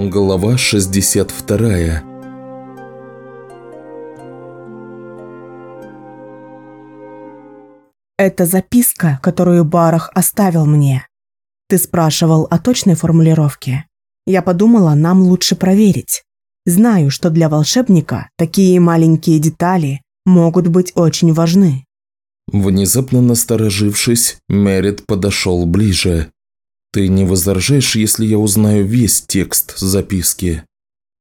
Глава 62 Это записка, которую Барах оставил мне. Ты спрашивал о точной формулировке. Я подумала, нам лучше проверить. Знаю, что для волшебника такие маленькие детали могут быть очень важны. Внезапно насторожившись, Мерит подошел ближе. «Ты не возражаешь, если я узнаю весь текст записки?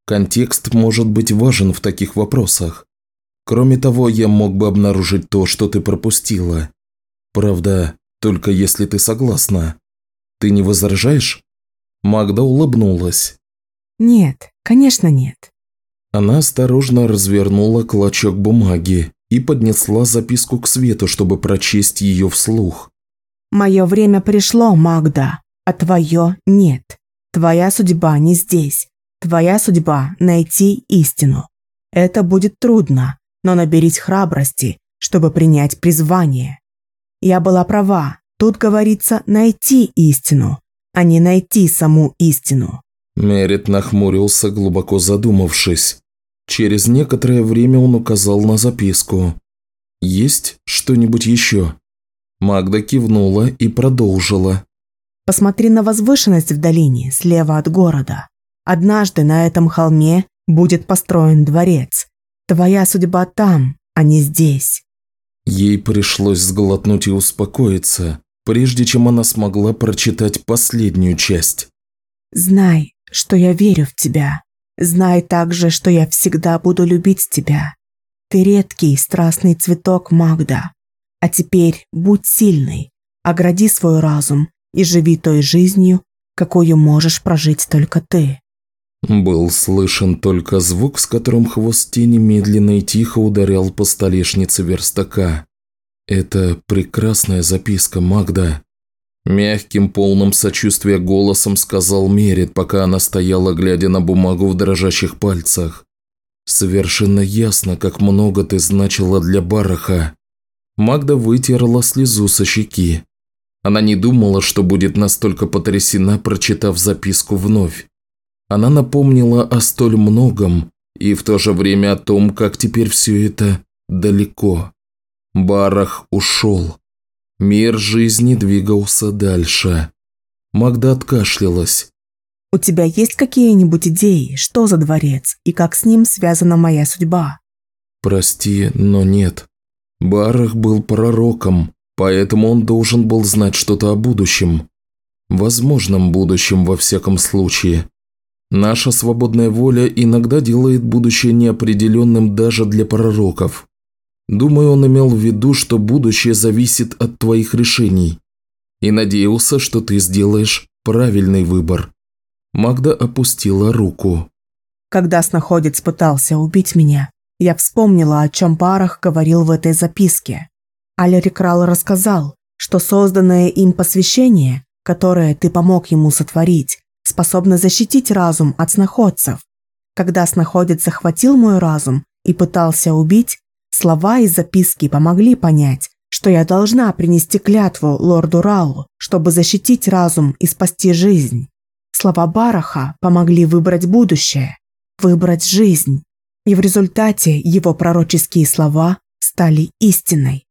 Контекст может быть важен в таких вопросах. Кроме того, я мог бы обнаружить то, что ты пропустила. Правда, только если ты согласна. Ты не возражаешь?» Магда улыбнулась. Нет, конечно нет. Она осторожно развернула клочок бумаги и поднесла записку к свету, чтобы прочесть ее вслух. «Мое время пришло, Магда, а твое нет. Твоя судьба не здесь. Твоя судьба – найти истину. Это будет трудно, но наберись храбрости, чтобы принять призвание. Я была права, тут говорится «найти истину», а не «найти саму истину». Мерит нахмурился, глубоко задумавшись. Через некоторое время он указал на записку. «Есть что-нибудь еще?» Магда кивнула и продолжила. «Посмотри на возвышенность в долине, слева от города. Однажды на этом холме будет построен дворец. Твоя судьба там, а не здесь». Ей пришлось сглотнуть и успокоиться, прежде чем она смогла прочитать последнюю часть. «Знай, что я верю в тебя», Знай также, что я всегда буду любить тебя. Ты редкий, страстный цветок Магда. А теперь будь сильной, огради свой разум и живи той жизнью, какую можешь прожить только ты». Был слышен только звук, с которым хвост тени медленно и тихо ударял по столешнице верстака. «Это прекрасная записка, Магда», Мягким, полным сочувствия голосом сказал Мерит, пока она стояла, глядя на бумагу в дрожащих пальцах. «Совершенно ясно, как много ты значила для Бараха». Магда вытерла слезу со щеки. Она не думала, что будет настолько потрясена, прочитав записку вновь. Она напомнила о столь многом и в то же время о том, как теперь все это далеко. Барах ушел. Мир жизни двигался дальше. Магда откашлялась. «У тебя есть какие-нибудь идеи, что за дворец и как с ним связана моя судьба?» «Прости, но нет. Барах был пророком, поэтому он должен был знать что-то о будущем. Возможном будущем во всяком случае. Наша свободная воля иногда делает будущее неопределенным даже для пророков. Думаю, он имел в виду, что будущее зависит от твоих решений. И надеялся, что ты сделаешь правильный выбор. Магда опустила руку. Когда снаходец пытался убить меня, я вспомнила, о чем Парах говорил в этой записке. Аль-Рекрал рассказал, что созданное им посвящение, которое ты помог ему сотворить, способно защитить разум от снаходцев. Когда снаходец захватил мой разум и пытался убить, Слова из записки помогли понять, что я должна принести клятву лорду Раллу, чтобы защитить разум и спасти жизнь. Слова Бараха помогли выбрать будущее, выбрать жизнь. И в результате его пророческие слова стали истиной.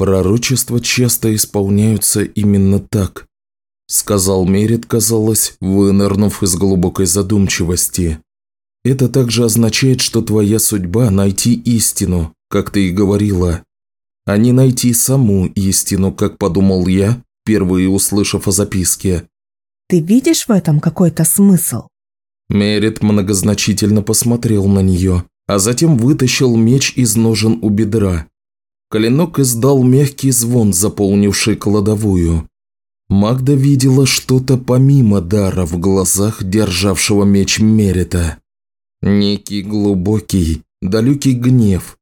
«Пророчества часто исполняются именно так», – сказал Мерит, казалось, вынырнув из глубокой задумчивости. «Это также означает, что твоя судьба – найти истину, как ты и говорила, а не найти саму истину, как подумал я, впервые услышав о записке. Ты видишь в этом какой-то смысл? Мерит многозначительно посмотрел на нее, а затем вытащил меч из ножен у бедра. Клинок издал мягкий звон, заполнивший кладовую. Магда видела что-то помимо дара в глазах державшего меч Мерита. Некий глубокий, далекий гнев,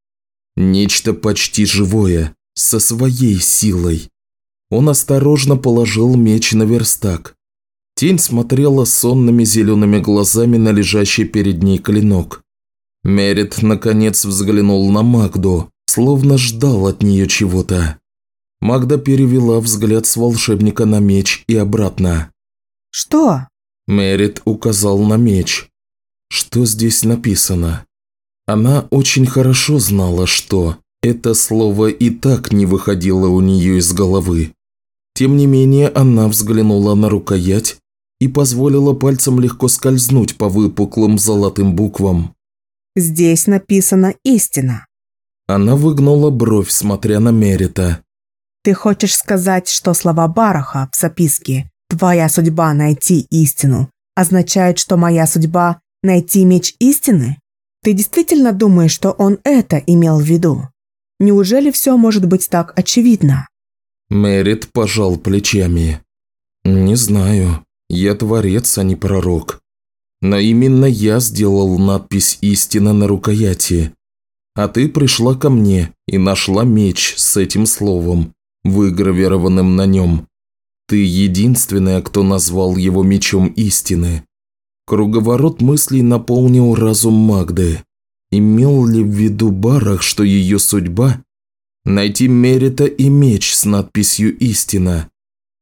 Нечто почти живое, со своей силой. Он осторожно положил меч на верстак. Тень смотрела сонными зелеными глазами на лежащий перед ней клинок. Мерит, наконец, взглянул на Магду, словно ждал от нее чего-то. Магда перевела взгляд с волшебника на меч и обратно. «Что?» Мерит указал на меч. Что здесь написано? Она очень хорошо знала, что это слово и так не выходило у нее из головы. Тем не менее, она взглянула на рукоять и позволила пальцем легко скользнуть по выпуклым золотым буквам. «Здесь написано истина». Она выгнула бровь, смотря на Мерита. «Ты хочешь сказать, что слова Бараха в записке «Твоя судьба найти истину» означает, что моя судьба – найти меч истины? Ты действительно думаешь, что он это имел в виду? Неужели все может быть так очевидно?» Мерит пожал плечами. «Не знаю. Я творец, а не пророк. Но именно я сделал надпись «Истина» на рукояти. А ты пришла ко мне и нашла меч с этим словом, выгравированным на нем. Ты единственная, кто назвал его мечом истины. Круговорот мыслей наполнил разум Магды. Имел ли в виду Барах, что ее судьба – найти Мерита и меч с надписью «Истина»?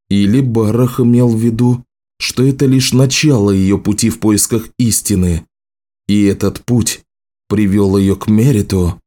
Или Барах имел в виду, что это лишь начало ее пути в поисках истины, и этот путь привел ее к Мериту.